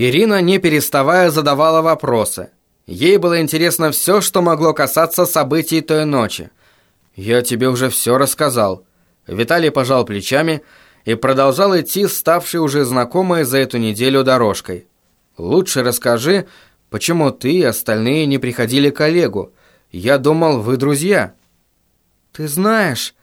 Ирина, не переставая, задавала вопросы. Ей было интересно все, что могло касаться событий той ночи. «Я тебе уже все рассказал». Виталий пожал плечами и продолжал идти, ставший уже знакомой за эту неделю дорожкой. «Лучше расскажи, почему ты и остальные не приходили к Олегу. Я думал, вы друзья». «Ты знаешь...»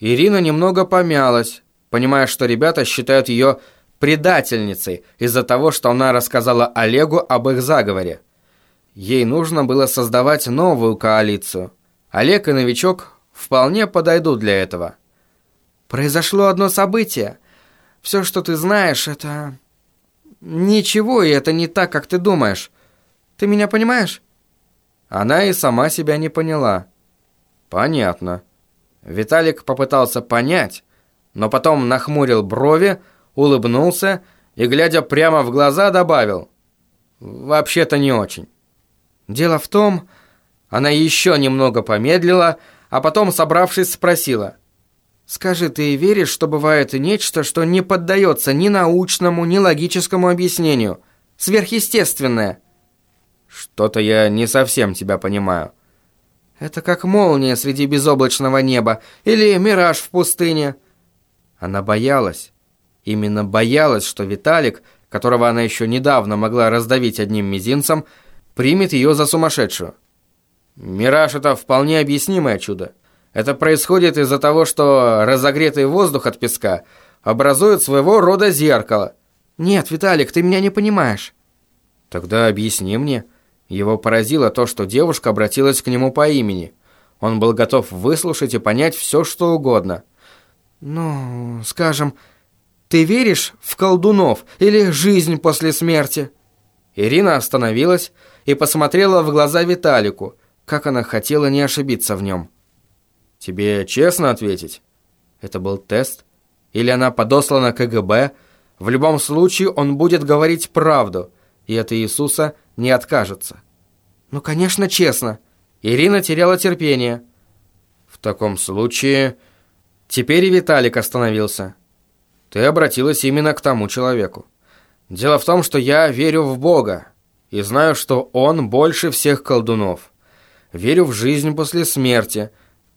Ирина немного помялась, понимая, что ребята считают ее предательницей из-за того, что она рассказала Олегу об их заговоре. Ей нужно было создавать новую коалицию. Олег и новичок вполне подойдут для этого. Произошло одно событие. Все, что ты знаешь, это... Ничего, и это не так, как ты думаешь. Ты меня понимаешь? Она и сама себя не поняла. Понятно. Виталик попытался понять, но потом нахмурил брови, улыбнулся и, глядя прямо в глаза, добавил. «Вообще-то не очень». «Дело в том...» Она еще немного помедлила, а потом, собравшись, спросила. «Скажи, ты веришь, что бывает нечто, что не поддается ни научному, ни логическому объяснению? Сверхъестественное?» «Что-то я не совсем тебя понимаю». «Это как молния среди безоблачного неба или мираж в пустыне». Она боялась, Именно боялась, что Виталик, которого она еще недавно могла раздавить одним мизинцем, примет ее за сумасшедшую. Мираж – это вполне объяснимое чудо. Это происходит из-за того, что разогретый воздух от песка образует своего рода зеркало. Нет, Виталик, ты меня не понимаешь. Тогда объясни мне. Его поразило то, что девушка обратилась к нему по имени. Он был готов выслушать и понять все, что угодно. Ну, скажем, ты веришь в колдунов или жизнь после смерти?» Ирина остановилась и посмотрела в глаза Виталику, как она хотела не ошибиться в нем. «Тебе честно ответить? Это был тест? Или она подослана КГБ? В любом случае он будет говорить правду, и от Иисуса не откажется». «Ну, конечно, честно». Ирина теряла терпение. «В таком случае...» Теперь и Виталик остановился. Ты обратилась именно к тому человеку. Дело в том, что я верю в Бога и знаю, что Он больше всех колдунов. Верю в жизнь после смерти,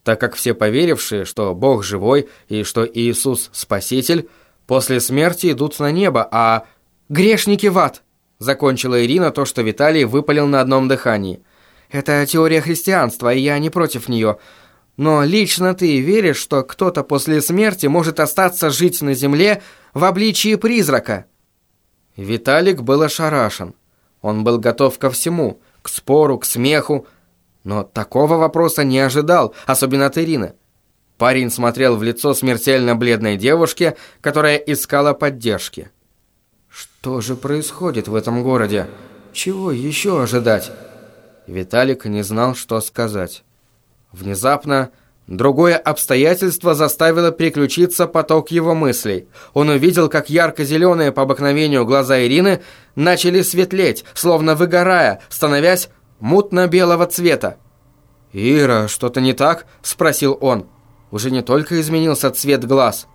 так как все поверившие, что Бог живой и что Иисус Спаситель, после смерти идут на небо, а грешники в ад, закончила Ирина то, что Виталий выпалил на одном дыхании. Это теория христианства, и я не против нее. Но лично ты веришь, что кто-то после смерти может остаться жить на земле в обличии призрака?» Виталик был ошарашен. Он был готов ко всему, к спору, к смеху, но такого вопроса не ожидал, особенно от Ирины. Парень смотрел в лицо смертельно бледной девушке, которая искала поддержки. «Что же происходит в этом городе? Чего еще ожидать?» Виталик не знал, что сказать. Внезапно другое обстоятельство заставило переключиться поток его мыслей. Он увидел, как ярко-зеленые по обыкновению глаза Ирины начали светлеть, словно выгорая, становясь мутно-белого цвета. «Ира, что-то не так?» – спросил он. Уже не только изменился цвет глаз,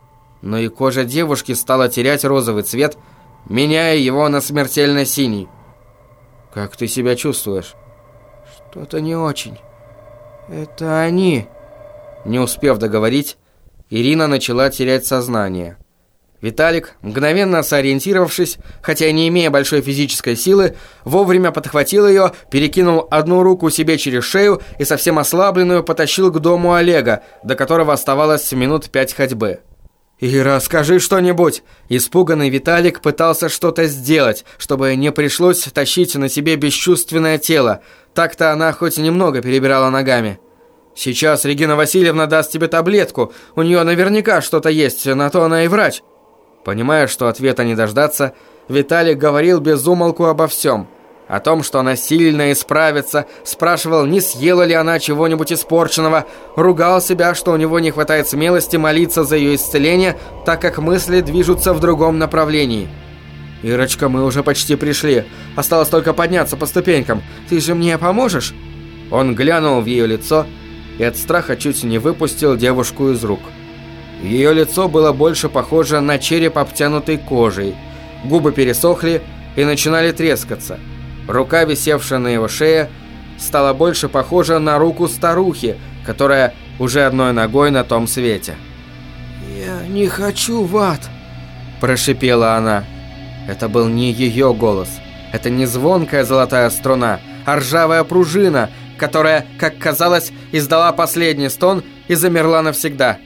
но и кожа девушки стала терять розовый цвет, меняя его на смертельно синий. «Как ты себя чувствуешь?» «Что-то не очень». «Это они!» Не успев договорить, Ирина начала терять сознание. Виталик, мгновенно сориентировавшись, хотя не имея большой физической силы, вовремя подхватил ее, перекинул одну руку себе через шею и совсем ослабленную потащил к дому Олега, до которого оставалось минут пять ходьбы. «Ира, скажи что-нибудь!» Испуганный Виталик пытался что-то сделать, чтобы не пришлось тащить на себе бесчувственное тело. Так-то она хоть немного перебирала ногами. «Сейчас Регина Васильевна даст тебе таблетку. У нее наверняка что-то есть, на то она и врач». Понимая, что ответа не дождаться, Виталик говорил без умолку обо всем. О том, что она сильно исправится, спрашивал, не съела ли она чего-нибудь испорченного, ругал себя, что у него не хватает смелости молиться за ее исцеление, так как мысли движутся в другом направлении. «Ирочка, мы уже почти пришли. Осталось только подняться по ступенькам. Ты же мне поможешь?» Он глянул в ее лицо и от страха чуть не выпустил девушку из рук. Ее лицо было больше похоже на череп, обтянутый кожей. Губы пересохли, и начинали трескаться. Рука, висевшая на его шее, стала больше похожа на руку старухи, которая уже одной ногой на том свете. «Я не хочу в ад», – прошипела она. Это был не ее голос. Это не звонкая золотая струна, а ржавая пружина, которая, как казалось, издала последний стон и замерла навсегда.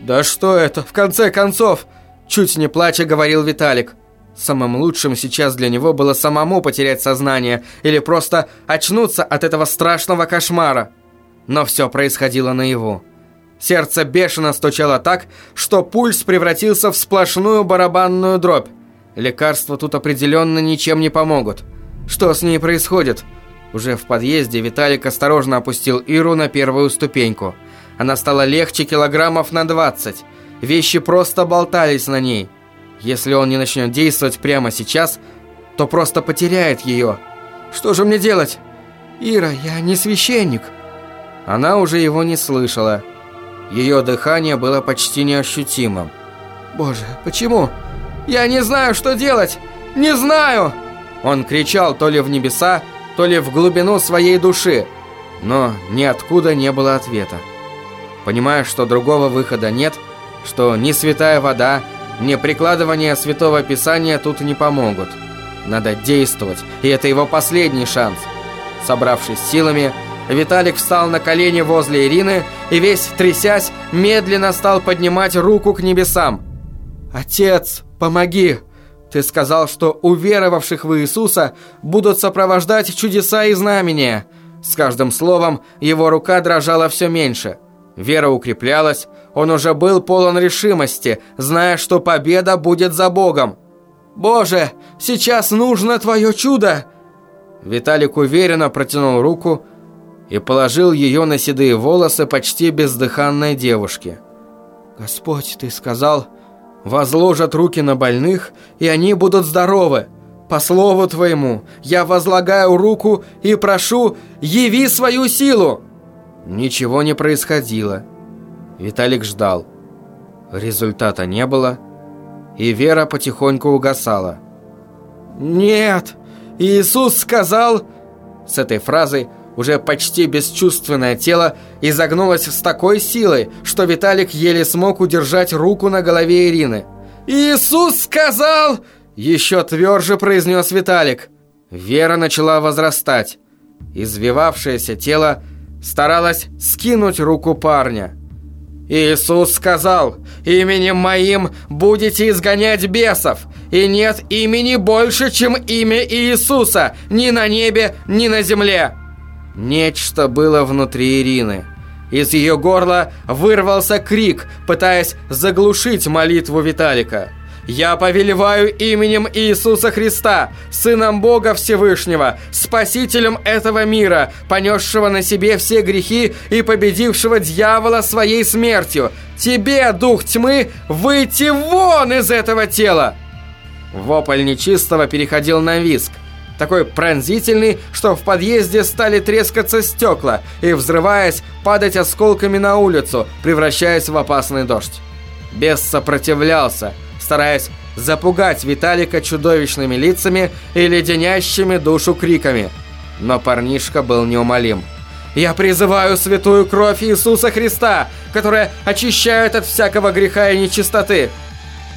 «Да что это, в конце концов?» Чуть не плача говорил Виталик. Самым лучшим сейчас для него было самому потерять сознание или просто очнуться от этого страшного кошмара. Но все происходило наяву. Сердце бешено стучало так, что пульс превратился в сплошную барабанную дробь. Лекарства тут определенно ничем не помогут. Что с ней происходит? Уже в подъезде Виталик осторожно опустил Иру на первую ступеньку. Она стала легче килограммов на 20. Вещи просто болтались на ней. Если он не начнет действовать прямо сейчас, то просто потеряет ее. Что же мне делать? Ира, я не священник. Она уже его не слышала. Ее дыхание было почти неощутимым. Боже, почему? Я не знаю, что делать. Не знаю. Он кричал то ли в небеса, то ли в глубину своей души, но ниоткуда не было ответа. Понимая, что другого выхода нет, что ни святая вода, мне прикладывание Святого Писания тут не помогут. Надо действовать, и это его последний шанс. Собравшись силами, Виталик встал на колени возле Ирины и весь трясясь, медленно стал поднимать руку к небесам. «Отец, помоги!» Ты сказал, что уверовавших в Иисуса будут сопровождать чудеса и знамения. С каждым словом его рука дрожала все меньше. Вера укреплялась, он уже был полон решимости, зная, что победа будет за Богом. «Боже, сейчас нужно твое чудо!» Виталик уверенно протянул руку и положил ее на седые волосы почти бездыханной девушки. «Господь, ты сказал, возложат руки на больных, и они будут здоровы. По слову твоему, я возлагаю руку и прошу, яви свою силу!» Ничего не происходило. Виталик ждал. Результата не было, и вера потихоньку угасала. «Нет! Иисус сказал...» С этой фразой уже почти бесчувственное тело изогнулось с такой силой, что Виталик еле смог удержать руку на голове Ирины. «Иисус сказал...» Еще тверже произнес Виталик. Вера начала возрастать. Извивавшееся тело старалось скинуть руку парня. Иисус сказал, именем моим будете изгонять бесов, и нет имени больше, чем имя Иисуса, ни на небе, ни на земле. Нечто было внутри Ирины. Из ее горла вырвался крик, пытаясь заглушить молитву Виталика. Я повелеваю именем Иисуса Христа, Сыном Бога Всевышнего, Спасителем этого мира, понесшего на себе все грехи и победившего дьявола своей смертью. Тебе, дух тьмы, выйти вон из этого тела!» Вопль нечистого переходил на виск, такой пронзительный, что в подъезде стали трескаться стекла и, взрываясь, падать осколками на улицу, превращаясь в опасный дождь. Бес сопротивлялся – стараясь запугать Виталика чудовищными лицами и леденящими душу криками. Но парнишка был неумолим. «Я призываю святую кровь Иисуса Христа, которая очищает от всякого греха и нечистоты!»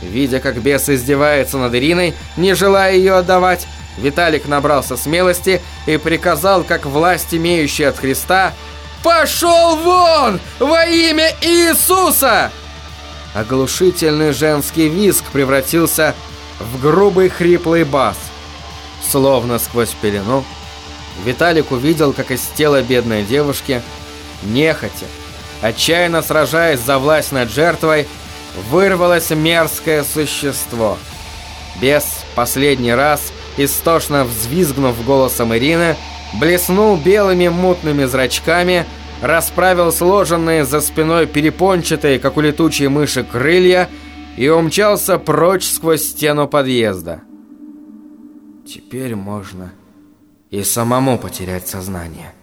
Видя, как бес издевается над Ириной, не желая ее отдавать, Виталик набрался смелости и приказал, как власть имеющая от Христа, «Пошел вон! Во имя Иисуса!» Оглушительный женский визг превратился в грубый хриплый бас. Словно сквозь пелену, Виталик увидел, как из тела бедной девушки, нехотя, отчаянно сражаясь за власть над жертвой, вырвалось мерзкое существо. Бес последний раз, истошно взвизгнув голосом Ирины, блеснул белыми мутными зрачками – расправил сложенные за спиной перепончатые, как у летучей мыши, крылья и умчался прочь сквозь стену подъезда. Теперь можно и самому потерять сознание.